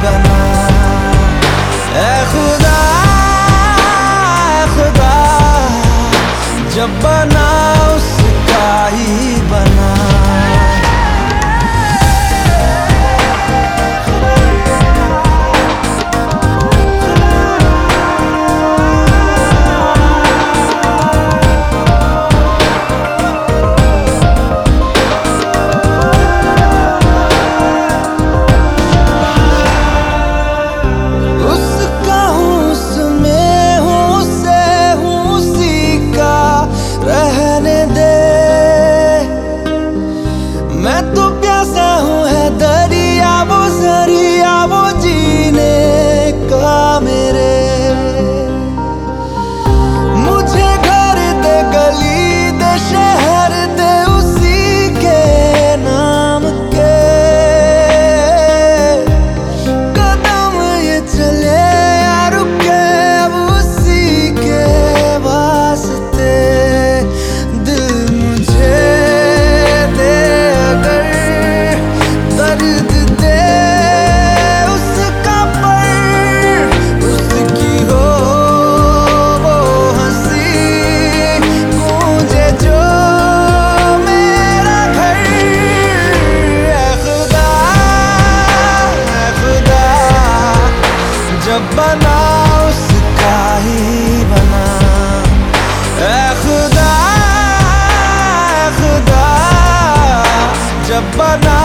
enganar. É ruim. जब बना उसका ही बना। खुदा खुदा जब बना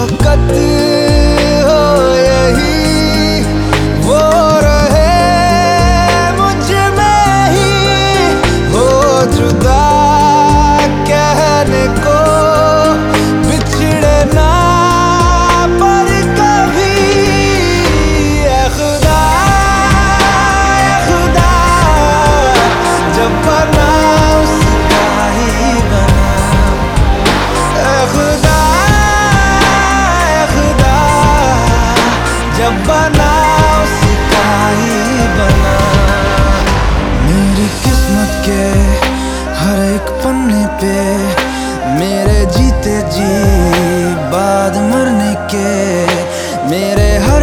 वक्त बनाओ सिपाही बना। मेरी किस्मत के हर एक पन्ने पे मेरे जीते जी, बाद मरने के मेरे हर